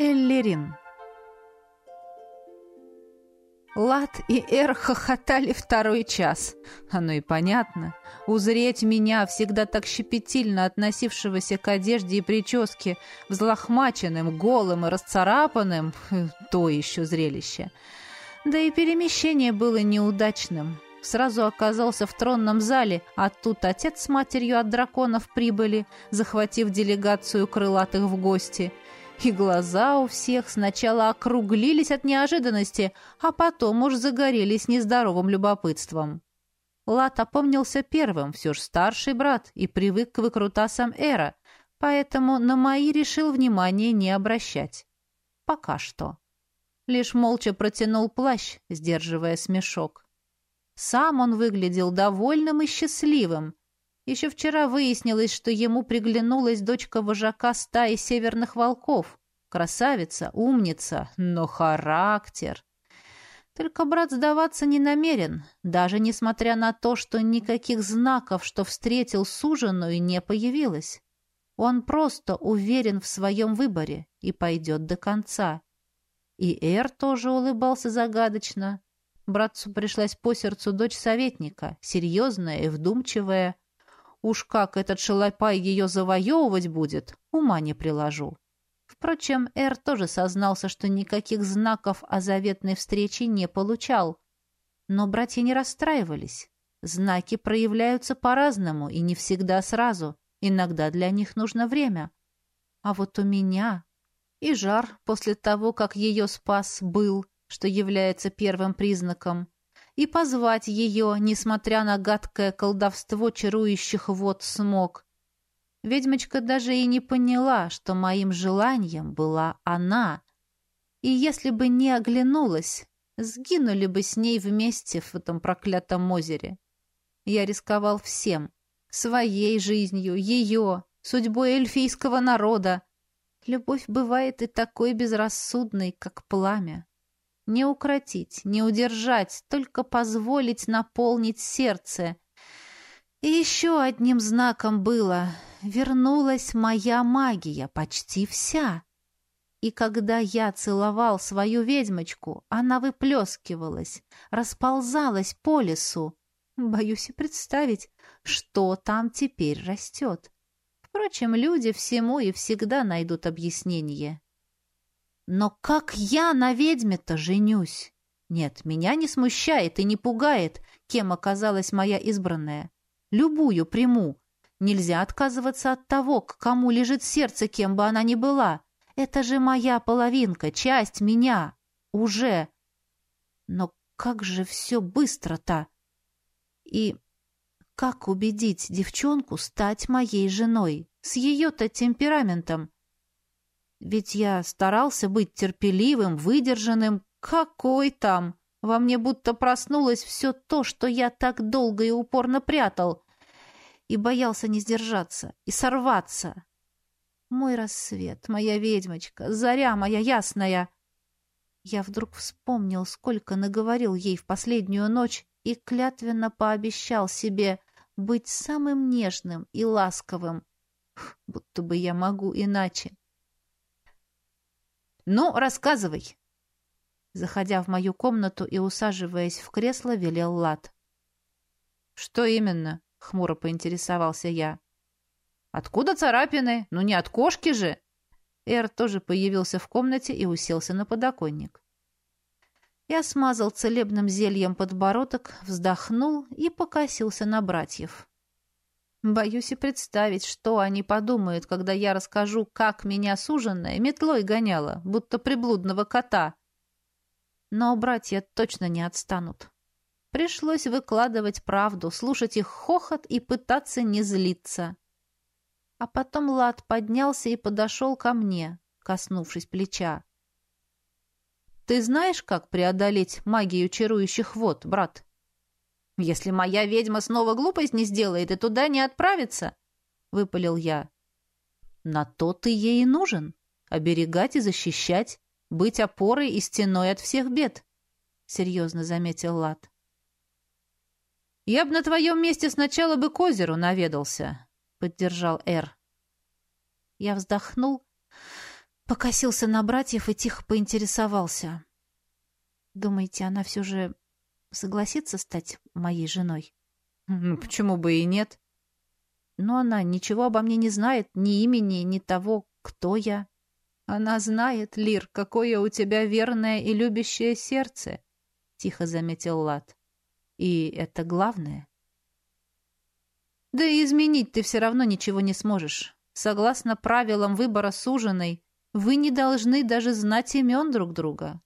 Эллерин. Лад и Эр хохотали второй час. Оно и понятно. Узреть меня, всегда так щепетильно относившегося к одежде и прическе, взлохмаченным, голым и расцарапанным, то еще зрелище. Да и перемещение было неудачным. Сразу оказался в тронном зале, а тут отец с матерью от драконов прибыли, захватив делегацию крылатых в гости — и глаза у всех сначала округлились от неожиданности, а потом уж загорелись нездоровым любопытством. Лат опомнился первым, все ж старший брат, и привык к выкрутасам Эра, поэтому на мои решил внимания не обращать. Пока что. Лишь молча протянул плащ, сдерживая смешок. Сам он выглядел довольным и счастливым. Еще вчера выяснилось, что ему приглянулась дочка вожака стаи северных волков. Красавица, умница, но характер. Только брат сдаваться не намерен, даже несмотря на то, что никаких знаков, что встретил суженую, не появилось. Он просто уверен в своем выборе и пойдет до конца. И Эр тоже улыбался загадочно. Братцу пришлась по сердцу дочь советника, серьезная и вдумчивая. Уж как этот шалопай ее завоевывать будет, ума не приложу. Впрочем, Эр тоже сознался, что никаких знаков о заветной встрече не получал. Но братья не расстраивались. Знаки проявляются по-разному и не всегда сразу. Иногда для них нужно время. А вот у меня и жар после того, как ее спас, был, что является первым признаком, и позвать ее, несмотря на гадкое колдовство чарующих вод смог, Ведьмочка даже и не поняла, что моим желанием была она. И если бы не оглянулась, сгинули бы с ней вместе в этом проклятом озере. Я рисковал всем. Своей жизнью, ее, судьбой эльфийского народа. Любовь бывает и такой безрассудной, как пламя. Не укротить, не удержать, только позволить наполнить сердце. И еще одним знаком было вернулась моя магия, почти вся. И когда я целовал свою ведьмочку, она выплескивалась, расползалась по лесу. Боюсь и представить, что там теперь растет. Впрочем, люди всему и всегда найдут объяснение. Но как я на ведьме-то женюсь? Нет, меня не смущает и не пугает, кем оказалась моя избранная. Любую приму, Нельзя отказываться от того, к кому лежит сердце, кем бы она ни была. Это же моя половинка, часть меня. Уже. Но как же все быстро-то? И как убедить девчонку стать моей женой? С ее-то темпераментом. Ведь я старался быть терпеливым, выдержанным. Какой там? Во мне будто проснулось все то, что я так долго и упорно прятал и боялся не сдержаться и сорваться. Мой рассвет, моя ведьмочка, заря моя ясная. Я вдруг вспомнил, сколько наговорил ей в последнюю ночь и клятвенно пообещал себе быть самым нежным и ласковым, будто бы я могу иначе. «Ну, рассказывай!» Заходя в мою комнату и усаживаясь в кресло, велел Лад. «Что именно?» — хмуро поинтересовался я. «Откуда царапины? Ну не от кошки же!» Эр тоже появился в комнате и уселся на подоконник. Я смазал целебным зельем подбородок, вздохнул и покосился на братьев. Боюсь и представить, что они подумают, когда я расскажу, как меня суженная метлой гоняла, будто приблудного кота. Но братья точно не отстанут. Пришлось выкладывать правду, слушать их хохот и пытаться не злиться. А потом Лад поднялся и подошел ко мне, коснувшись плеча. «Ты знаешь, как преодолеть магию чарующих вод, брат?» «Если моя ведьма снова глупость не сделает и туда не отправится», — выпалил я. «На то ты ей и нужен. Оберегать и защищать, быть опорой и стеной от всех бед», — серьезно заметил Лад. «Я бы на твоем месте сначала бы к озеру наведался», — поддержал Эр. Я вздохнул. Покосился на братьев и тихо поинтересовался. «Думаете, она все же согласится стать моей женой?» «Ну, почему бы и нет?» «Но она ничего обо мне не знает, ни имени, ни того, кто я». «Она знает, Лир, какое у тебя верное и любящее сердце», — тихо заметил Лад. «И это главное». «Да и изменить ты все равно ничего не сможешь. Согласно правилам выбора суженой, вы не должны даже знать имен друг друга».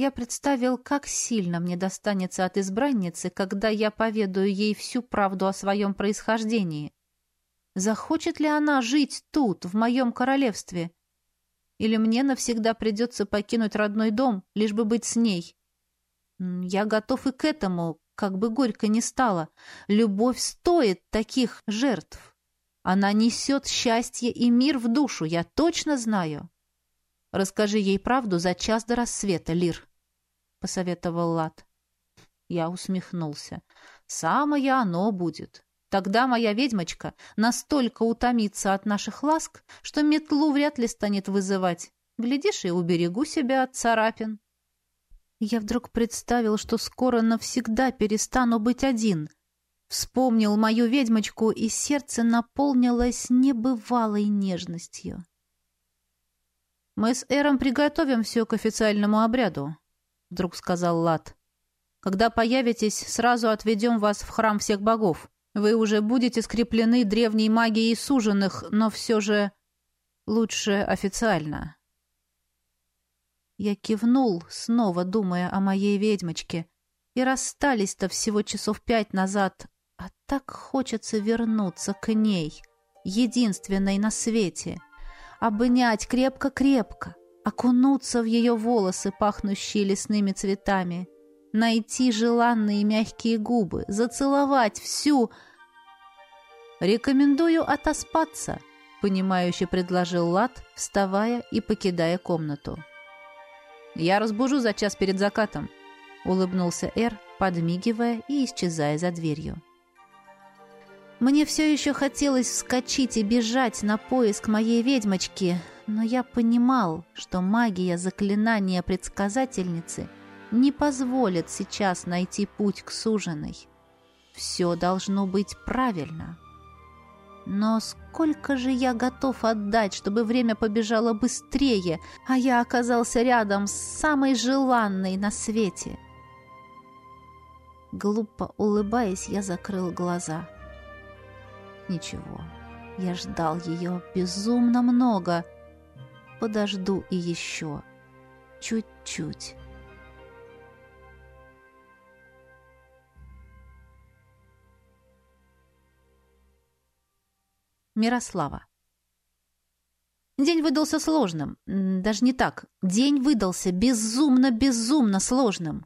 Я представил, как сильно мне достанется от избранницы, когда я поведаю ей всю правду о своем происхождении. Захочет ли она жить тут, в моем королевстве? Или мне навсегда придется покинуть родной дом, лишь бы быть с ней? Я готов и к этому, как бы горько ни стало. Любовь стоит таких жертв. Она несет счастье и мир в душу, я точно знаю. Расскажи ей правду за час до рассвета, Лир, — посоветовал Лад. Я усмехнулся. Самое оно будет. Тогда моя ведьмочка настолько утомится от наших ласк, что метлу вряд ли станет вызывать. Глядишь, и уберегу себя от царапин. Я вдруг представил, что скоро навсегда перестану быть один. Вспомнил мою ведьмочку, и сердце наполнилось небывалой нежностью. «Мы с Эром приготовим все к официальному обряду», — вдруг сказал Лат. «Когда появитесь, сразу отведем вас в храм всех богов. Вы уже будете скреплены древней магией суженных, но все же лучше официально. Я кивнул, снова думая о моей ведьмочке. И расстались-то всего часов пять назад, а так хочется вернуться к ней, единственной на свете. Обнять крепко-крепко, окунуться в ее волосы, пахнущие лесными цветами, найти желанные мягкие губы, зацеловать всю... «Рекомендую отоспаться», — понимающе предложил Лат, вставая и покидая комнату. «Я разбужу за час перед закатом», — улыбнулся Эр, подмигивая и исчезая за дверью. Мне все еще хотелось вскочить и бежать на поиск моей ведьмочки, но я понимал, что магия заклинания предсказательницы не позволит сейчас найти путь к суженой. Все должно быть правильно. Но сколько же я готов отдать, чтобы время побежало быстрее, а я оказался рядом с самой желанной на свете? Глупо улыбаясь, я закрыл глаза. Ничего, я ждал ее безумно много. Подожду и еще. Чуть-чуть. Мирослава. День выдался сложным. Даже не так. День выдался безумно-безумно сложным.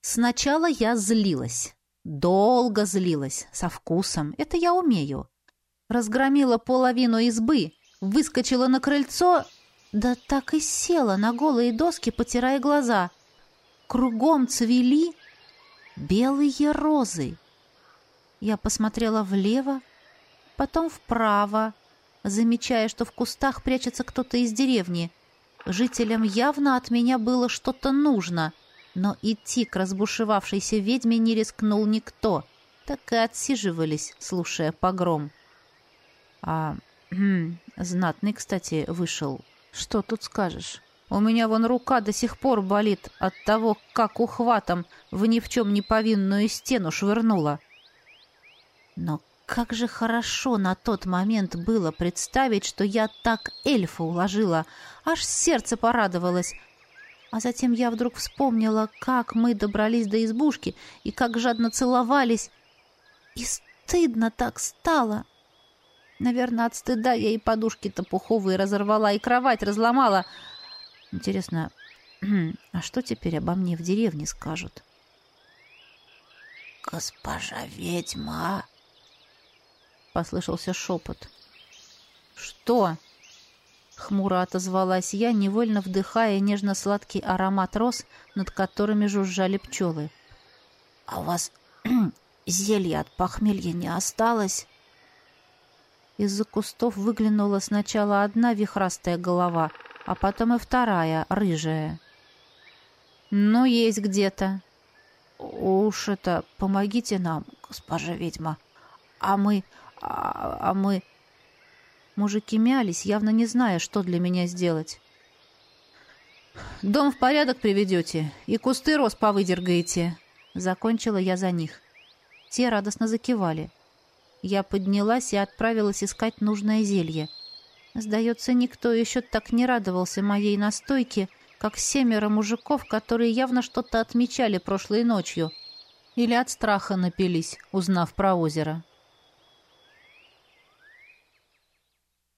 Сначала я злилась. Долго злилась. Со вкусом. Это я умею. Разгромила половину избы. Выскочила на крыльцо. Да так и села на голые доски, потирая глаза. Кругом цвели белые розы. Я посмотрела влево, потом вправо, замечая, что в кустах прячется кто-то из деревни. Жителям явно от меня было что-то нужно, но идти к разбушевавшейся ведьме не рискнул никто, так и отсиживались, слушая погром. А хм, знатный, кстати, вышел. Что тут скажешь? У меня вон рука до сих пор болит от того, как ухватом в ни в чем не повинную стену швырнула. Но как же хорошо на тот момент было представить, что я так эльфа уложила. Аж сердце порадовалось. А затем я вдруг вспомнила, как мы добрались до избушки и как жадно целовались. И стыдно так стало. Наверное, от стыда я и подушки-то пуховые разорвала, и кровать разломала. Интересно, а что теперь обо мне в деревне скажут? «Госпожа ведьма!» послышался шепот. «Что?» — хмуро отозвалась я, невольно вдыхая нежно-сладкий аромат роз, над которыми жужжали пчелы. «А у вас зелья от похмелья не осталось?» Из-за кустов выглянула сначала одна вихрастая голова, а потом и вторая, рыжая. «Ну, есть где-то». «Уж это, помогите нам, госпожа ведьма. А мы... А, а мы...» Мужики мялись, явно не зная, что для меня сделать. «Дом в порядок приведете и кусты роз повыдергаете», — закончила я за них. Те радостно закивали. Я поднялась и отправилась искать нужное зелье. Сдается, никто еще так не радовался моей настойке, как семеро мужиков, которые явно что-то отмечали прошлой ночью. Или от страха напились, узнав про озеро.